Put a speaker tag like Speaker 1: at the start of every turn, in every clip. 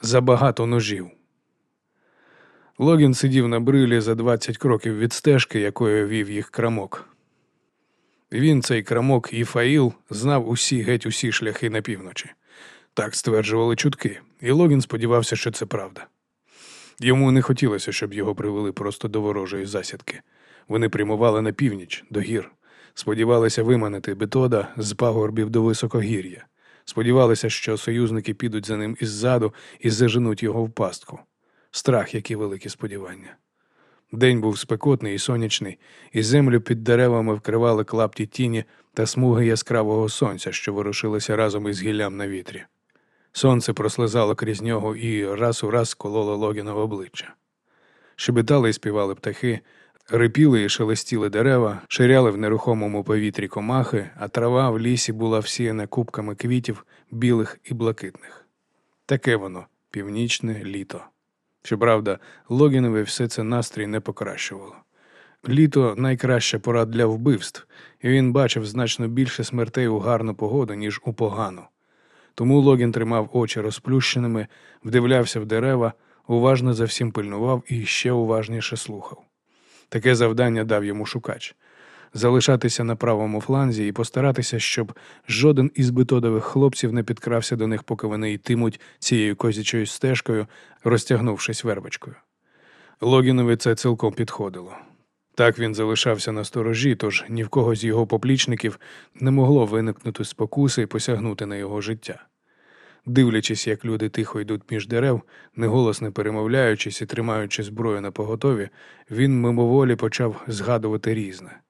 Speaker 1: Забагато ножів. Логін сидів на брилі за 20 кроків від стежки, якою вів їх крамок. Він, цей крамок і Фаїл, знав усі геть усі шляхи на півночі. Так стверджували чутки, і Логін сподівався, що це правда. Йому не хотілося, щоб його привели просто до ворожої засідки. Вони прямували на північ, до гір. Сподівалися виманити Бетода з пагорбів до високогір'я. Сподівалися, що союзники підуть за ним іззаду і заженуть його в пастку. Страх, які великі сподівання. День був спекотний і сонячний, і землю під деревами вкривали клапті тіні та смуги яскравого сонця, що ворушилися разом із гіллям на вітрі. Сонце прослизало крізь нього і раз у раз кололо Логіна в обличчя. Щебетали і співали птахи, рипіли і шелестіли дерева, ширяли в нерухомому повітрі комахи, а трава в лісі була всіяна купками квітів, білих і блакитних. Таке воно північне літо. Щоправда, Логінові все це настрій не покращувало. Літо найкраща пора для вбивств, і він бачив значно більше смертей у гарну погоду, ніж у погану. Тому Логін тримав очі розплющеними, вдивлявся в дерева, уважно за всім пильнував і ще уважніше слухав. Таке завдання дав йому шукач залишатися на правому фланзі і постаратися, щоб жоден із битодових хлопців не підкрався до них, поки вони йтимуть цією козячою стежкою, розтягнувшись вербочкою. Логінові це цілком підходило. Так він залишався на сторожі, тож ні в кого з його поплічників не могло виникнути спокуси і посягнути на його життя. Дивлячись, як люди тихо йдуть між дерев, неголосно перемовляючись і тримаючи зброю на поготові, він мимоволі почав згадувати різне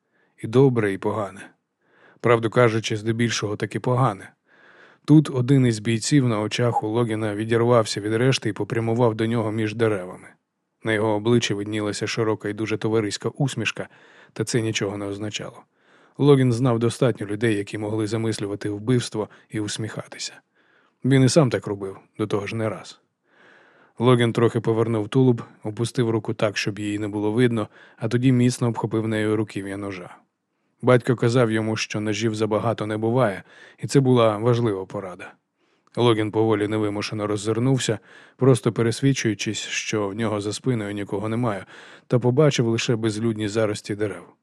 Speaker 1: і добре, і погане. Правду кажучи, здебільшого таки погане. Тут один із бійців на очах у Логіна відірвався від решти і попрямував до нього між деревами. На його обличчі виднілася широка і дуже товариська усмішка, та це нічого не означало. Логін знав достатньо людей, які могли замислювати вбивство і усміхатися. Він і сам так робив, до того ж не раз. Логін трохи повернув тулуб, опустив руку так, щоб її не було видно, а тоді міцно обхопив нею руків'я ножа. Батько казав йому, що ножів забагато не буває, і це була важлива порада. Логін поволі невимушено роззирнувся, просто пересвідчуючись, що в нього за спиною нікого немає, та побачив лише безлюдні зарості дерев.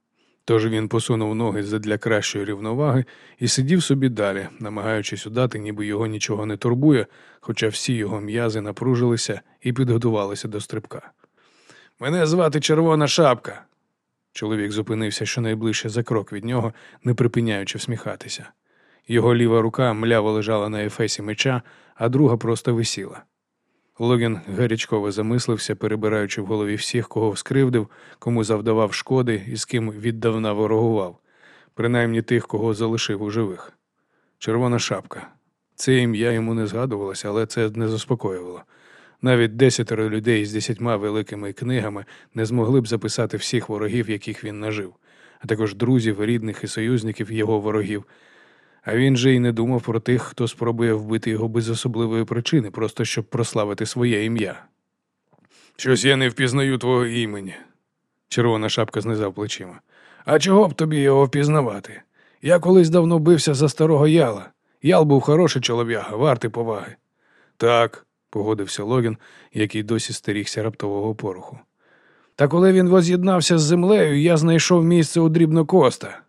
Speaker 1: Тож він посунув ноги задля кращої рівноваги і сидів собі далі, намагаючись удати, ніби його нічого не турбує, хоча всі його м'язи напружилися і підготувалися до стрибка. Мене звати Червона Шапка. Чоловік зупинився щонайближче за крок від нього, не припиняючи всміхатися. Його ліва рука мляво лежала на ефесі меча, а друга просто висіла. Логін гарячково замислився, перебираючи в голові всіх, кого скривдив, кому завдавав шкоди і з ким віддавна ворогував, принаймні тих, кого залишив у живих. Червона шапка. Це ім'я йому не згадувалося, але це не заспокоювало. Навіть десятеро людей з десятьма великими книгами не змогли б записати всіх ворогів, яких він нажив, а також друзів, рідних і союзників його ворогів. А він же й не думав про тих, хто спробує вбити його без особливої причини, просто щоб прославити своє ім'я. Щось я не впізнаю твого імені. Червона шапка знизав плечима. А чого б тобі його впізнавати? Я колись давно бився за старого яла. Ял був хороший чолов'яга, вартий поваги. Так, погодився Логін, який досі стерігся раптового поруху. Та коли він воз'єднався з землею, я знайшов місце у дрібнокоста.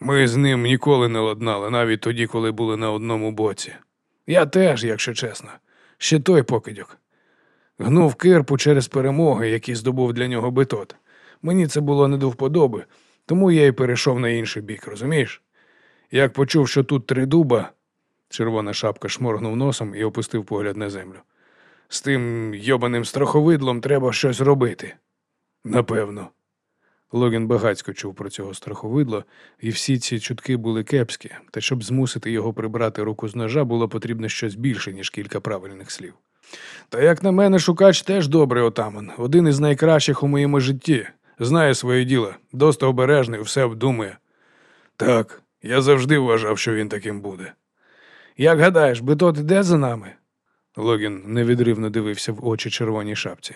Speaker 1: Ми з ним ніколи не ладнали, навіть тоді, коли були на одному боці. Я теж, якщо чесно, ще той покидьок. Гнув кирпу через перемоги, які здобув для нього битот. Мені це було не до вподоби, тому я й перейшов на інший бік, розумієш? Як почув, що тут три дуба, червона шапка шморгнув носом і опустив погляд на землю. З тим йобаним страховидлом треба щось робити. Напевно. Логін багацько чув про цього страховидло, і всі ці чутки були кепські, та щоб змусити його прибрати руку з ножа, було потрібно щось більше, ніж кілька правильних слів. Та як на мене, шукач теж добрий отаман, один із найкращих у моєму житті. Знає своє діло, досить обережний, все обдумує. Так, я завжди вважав, що він таким буде. Як гадаєш, битот іде за нами? Логін невідривно дивився в очі червоній шапці.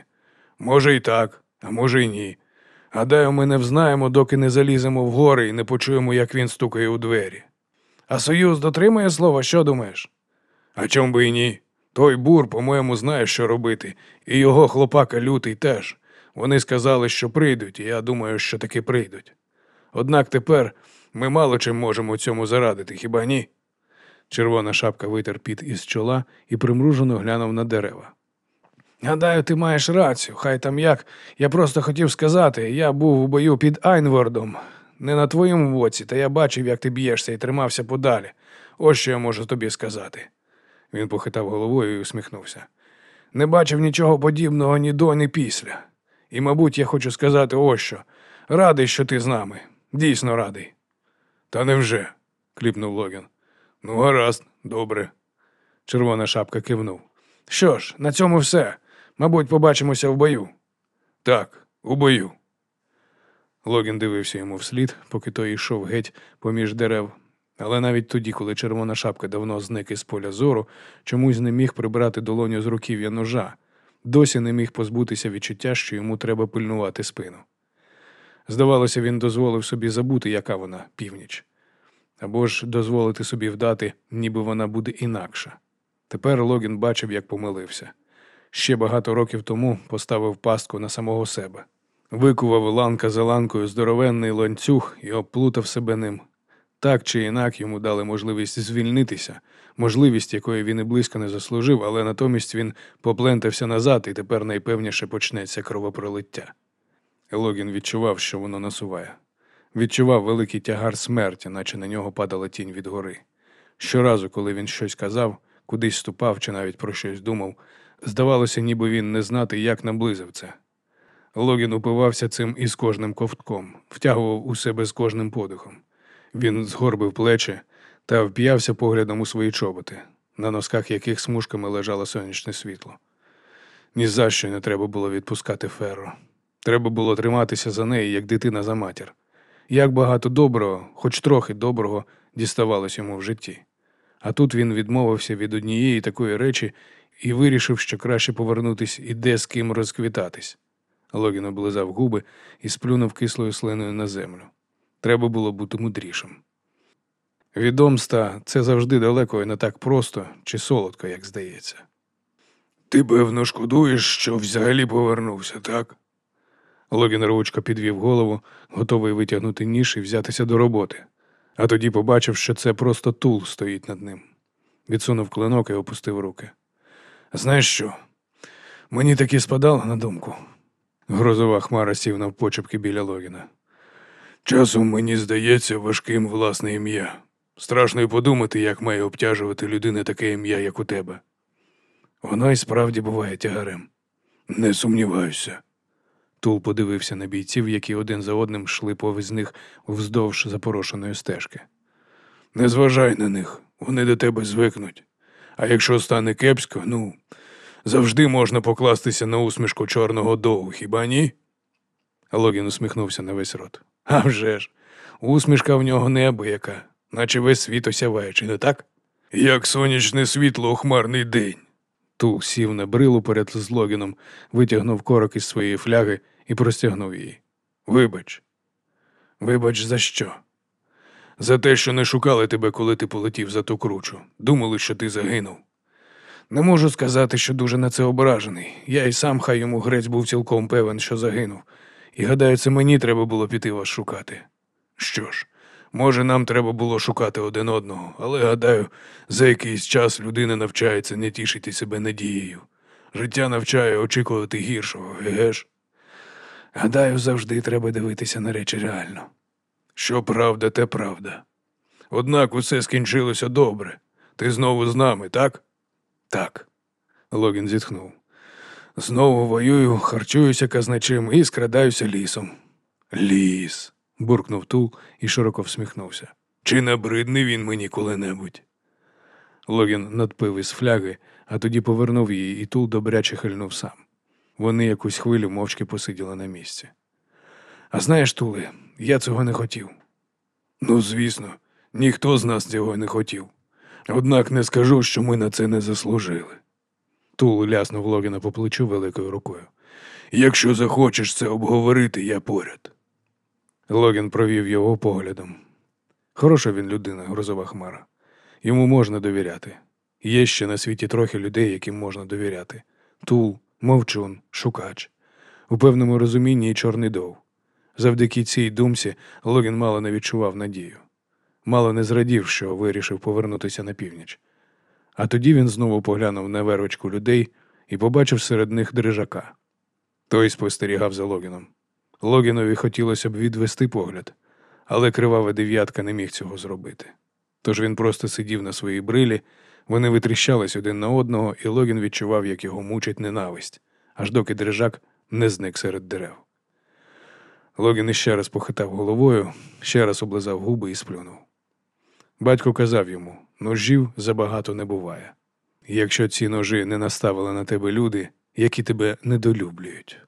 Speaker 1: Може, і так, а може, і ні. Гадаю, ми не взнаємо, доки не заліземо в гори і не почуємо, як він стукає у двері. А Союз дотримує слова, що думаєш? А чом би і ні? Той бур, по-моєму, знає, що робити, і його хлопака лютий теж. Вони сказали, що прийдуть, і я думаю, що таки прийдуть. Однак тепер ми мало чим можемо цьому зарадити, хіба ні? Червона шапка витер піт із чола і примружено глянув на дерева. Гадаю, ти маєш рацію, хай там як. Я просто хотів сказати, я був у бою під Айнвордом. Не на твоєму боці, та я бачив, як ти б'єшся і тримався подалі. Ось що я можу тобі сказати. Він похитав головою і усміхнувся. Не бачив нічого подібного ні до, ні після. І, мабуть, я хочу сказати ось що. Радий, що ти з нами. Дійсно радий. Та невже? кліпнув Логін. Ну, гаразд, добре. Червона шапка кивнув. Що ж, на цьому все. Мабуть, побачимося в бою. Так, у бою. Логін дивився йому вслід, поки той йшов геть поміж дерев. Але навіть тоді, коли червона шапка давно зник із поля зору, чомусь не міг прибрати долоню з руків'я ножа, досі не міг позбутися відчуття, що йому треба пильнувати спину. Здавалося, він дозволив собі забути, яка вона північ, або ж дозволити собі вдати, ніби вона буде інакша. Тепер Логін бачив, як помилився. Ще багато років тому поставив пастку на самого себе, викував ланка за ланкою здоровенний ланцюг і обплутав себе ним. Так чи інак йому дали можливість звільнитися, можливість, якої він і близько не заслужив, але натомість він поплентався назад і тепер найпевніше почнеться кровопролиття. Логін відчував, що воно насуває. Відчував великий тягар смерті, наче на нього падала тінь від гори. Щоразу, коли він щось казав, кудись ступав чи навіть про щось думав, здавалося, ніби він не знати, як наблизив це. Логін упивався цим із кожним ковтком, втягував у себе з кожним подихом. Він згорбив плечі та вп'явся поглядом у свої чоботи, на носках яких смужками лежало сонячне світло. Ні за що не треба було відпускати Ферро. Треба було триматися за неї, як дитина за матір. Як багато доброго, хоч трохи доброго, діставалось йому в житті. А тут він відмовився від однієї такої речі і вирішив, що краще повернутись і де з ким розквітатись. Логін облизав губи і сплюнув кислою слиною на землю. Треба було бути мудрішим. Відомста це завжди далеко і не так просто чи солодко, як здається. Ти, певно, шкодуєш, що взагалі повернувся, так? Логін ручко підвів голову, готовий витягнути ніж і взятися до роботи, а тоді побачив, що це просто тул стоїть над ним. Відсунув клинок і опустив руки. Знаєш що? Мені таки спадало на думку. Грозова хмара сів навпочепки біля Логіна. Часом мені здається важким власне ім'я. Страшно й подумати, як має обтяжувати людини таке ім'я, як у тебе. Воно й справді буває тягарем. Не сумніваюся. Тул подивився на бійців, які один за одним йшли повз них вздовж запорошеної стежки. Не зважай на них, вони до тебе звикнуть. А якщо стане кепсько, ну, завжди можна покластися на усмішку чорного довгу, хіба ні? Логін усміхнувся на весь рот. А вже ж, усмішка в нього неабияка, наче весь світ осяває, чи не так? Як сонячне світло у хмарний день. Тул сів на брилу перед Логіном, витягнув корок із своєї фляги і простягнув її. Вибач. Вибач, за що? За те, що не шукали тебе, коли ти полетів за ту кручу. Думали, що ти загинув. Не можу сказати, що дуже на це ображений. Я і сам хай йому грець був цілком певен, що загинув. І гадаю, це мені треба було піти вас шукати. Що ж, може, нам треба було шукати один одного, але гадаю, за якийсь час людина навчається не тішити себе надією. Життя навчає очікувати гіршого, еге ж? Гадаю, завжди треба дивитися на речі реально. Що правда, те правда. Однак усе скінчилося добре. Ти знову з нами, так? Так. Логін зітхнув. Знову воюю, харчуюся казначим і скрадаюся лісом. Ліс. буркнув Тул і широко всміхнувся. Чи набридне він мені коли-небудь? Логін надпив із фляги, а тоді повернув її, і Тул добряче хильнув сам. Вони якусь хвилю мовчки посиділи на місці. А знаєш, Туле, я цього не хотів. Ну, звісно, ніхто з нас цього не хотів. Однак не скажу, що ми на це не заслужили. Тул ляснув Логіна по плечу великою рукою. Якщо захочеш це обговорити, я поряд. Логін провів його поглядом. Хороша він людина, грозова хмара. Йому можна довіряти. Є ще на світі трохи людей, яким можна довіряти. Тул, мовчун, шукач. У певному розумінні і чорний дов. Завдяки цій думці Логін мало не відчував надію. Мало не зрадів, що вирішив повернутися на північ. А тоді він знову поглянув на вервочку людей і побачив серед них дрижака. Той спостерігав за Логіном. Логінові хотілося б відвести погляд, але кривава дев'ятка не міг цього зробити. Тож він просто сидів на своїй брилі, вони витріщались один на одного, і Логін відчував, як його мучить ненависть, аж доки дрижак не зник серед дерев. Логін іще раз похитав головою, ще раз облизав губи і сплюнув. Батько казав йому: ножів забагато не буває. Якщо ці ножі не наставили на тебе люди, які тебе недолюблюють.